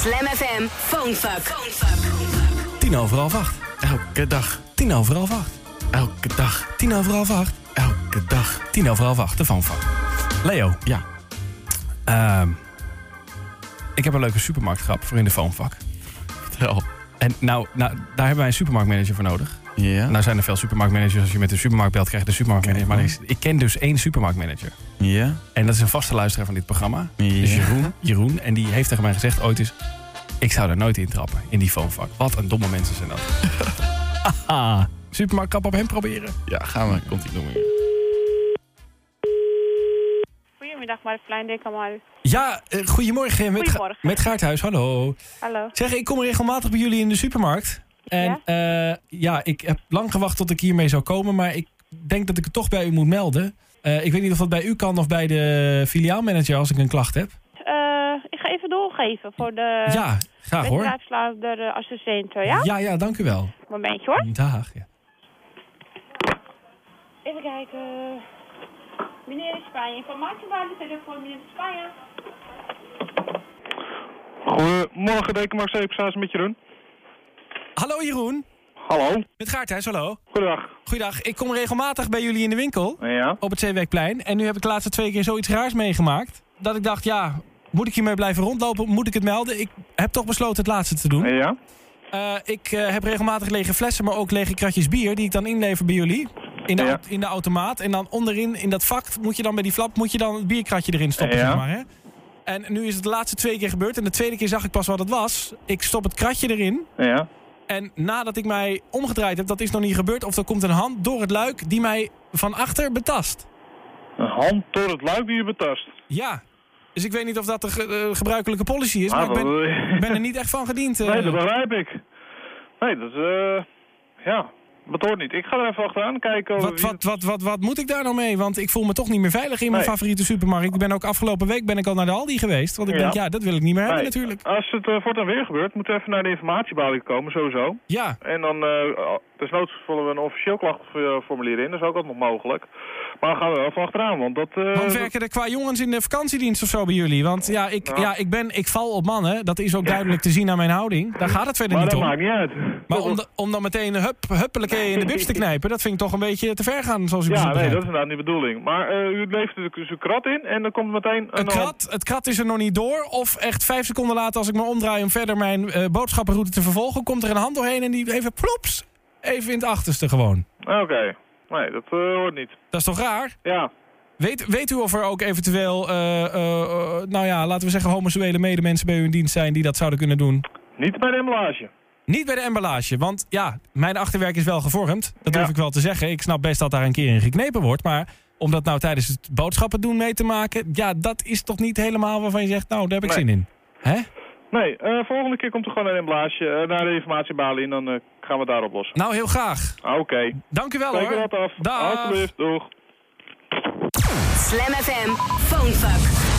Slam FM Phonefuck. Tien over half acht. Elke dag. Tien over half acht. Elke dag. Tien over half acht. Elke dag. Tien over half acht. De Phonefuck. Leo, ja. Ehm, ik heb een leuke supermarktgrap voor in de Phonefuck. Vertel. En nou, nou, daar hebben wij een supermarktmanager voor nodig. Ja? Nou zijn er veel supermarktmanagers. Als je met de supermarkt belt, krijg je de supermarktmanager. Maar is- ik ken dus één supermarktmanager. Ja? En dat is een vaste luisteraar van dit programma. Ja. Dus Jeroen, Jeroen. En die heeft tegen mij gezegd ooit eens... Ik zou daar nooit in trappen, in die phonefuck. Wat een domme mensen zijn dat. Haha. Supermarktkap op hem proberen. Ja, gaan we. Komt Goedemiddag, Marktplein, Dekamal. Ja, eh, goedemorgen. Met, Ga- Goedemorgen. met Gaarthuis, hallo. Hallo. Zeg, ik kom regelmatig bij jullie in de supermarkt. En ja, ja ik heb lang gewacht tot ik hiermee zou komen. Maar ik denk dat ik het toch bij u moet melden. Eh, ik weet niet of dat bij u kan of bij de filiaalmanager als ik een klacht heb. Eh, ik ga even doorgeven voor de ja, graag hoor. bedrijfsleider, de assistenten, ja? Ja, ja, dank u wel. Momentje hoor. Dag. Ja. Even kijken. Meneer in Spanje, informatiewaarde telefoon, meneer Spanje. Goedemorgen, Dekenmark Zeepsaas met Jeroen. Hallo Jeroen. Hallo. Met Gaarthuis, hallo. Goedendag. Goeiedag, ik kom regelmatig bij jullie in de winkel Ja? op het Zeewerkplein. En nu heb ik de laatste twee keer zoiets raars meegemaakt. Dat ik dacht, ja, moet ik hiermee blijven rondlopen? Moet ik het melden? Ik heb toch besloten het laatste te doen. Ja? Eh, ik eh, heb regelmatig lege flessen, maar ook lege kratjes bier... die ik dan inlever bij jullie in de, Ja. in de automaat. En dan onderin, in dat vak, moet je dan bij die flap... moet je dan het bierkratje erin stoppen, Ja. zeg maar. Hè? En nu is het de laatste twee keer gebeurd. En de tweede keer zag ik pas wat het was. Ik stop het kratje erin. Ja? En nadat ik mij omgedraaid heb, dat is nog niet gebeurd... of er komt een hand door het luik die mij van achter betast. Een hand door het luik die je betast. Ja. Dus ik weet niet of dat de ge- eh, gebruikelijke policy is... Ah, maar ik ben, dat- ik ben er niet echt van gediend. eh. Nee, dat begrijp ik. Nee, dat is... eh ja, dat hoort niet. Ik ga er even achteraan kijken. Wat, wat, wat, wat, wat moet ik daar nou mee? Want ik voel me toch niet meer veilig in mijn Nee. favoriete supermarkt. Ik ben ook afgelopen week ben ik al naar de Aldi geweest. Want ik Ja. denk, ja, dat wil ik niet meer hebben natuurlijk. Als het uh, voortaan weer gebeurt, moeten we even naar de informatiebalie komen, sowieso. Ja, En dan, eh desnoods vullen we een officieel klachtformulier in. Dat is ook altijd nog mogelijk. Maar dan gaan we er wel van achteraan, want dat... eh, want werken er qua jongens in de vakantiedienst of zo bij jullie? Want ja, ik, Ja. ja, ik, ben, ik val op mannen. Dat is ook duidelijk te zien aan mijn houding. Daar gaat het verder maar niet dat om. maakt niet uit. Maar om, om dan meteen hup, huppelijke in de bips te knijpen... dat vind ik toch een beetje te ver gaan, zoals u Ja, nee, dat is inderdaad niet de bedoeling. Maar eh, u levert er dus een krat in en dan komt meteen een... Een krat, het krat is er nog niet door. Of echt vijf seconden later, als ik me omdraai om verder mijn eh, boodschappenroute te vervolgen... komt er een hand doorheen en die even ploeps, even in het achterste gewoon. Oké. Nee, dat eh, hoort niet. Dat is toch raar? Ja. Weet, weet u of er ook eventueel, eh, nou ja, laten we zeggen homoseksuele medemensen bij u in dienst zijn die dat zouden kunnen doen? Niet bij de emballage. Niet bij de emballage, want ja, mijn achterwerk is wel gevormd. Dat Ja. durf ik wel te zeggen. Ik snap best dat daar een keer in geknepen wordt, maar om dat nou tijdens het boodschappen doen mee te maken, ja, dat is toch niet helemaal waarvan je zegt, nou, daar heb ik Nee. zin in. Hè? Nee, volgende keer komt er gewoon een emballage naar de informatiebalie en dan gaan we het daar oplossen. Nou, heel graag. Ah, Oké. Dank u wel Kijk er hoor. wat af. Dag. Alsjeblieft, doeg. Slam FM Phonefuck.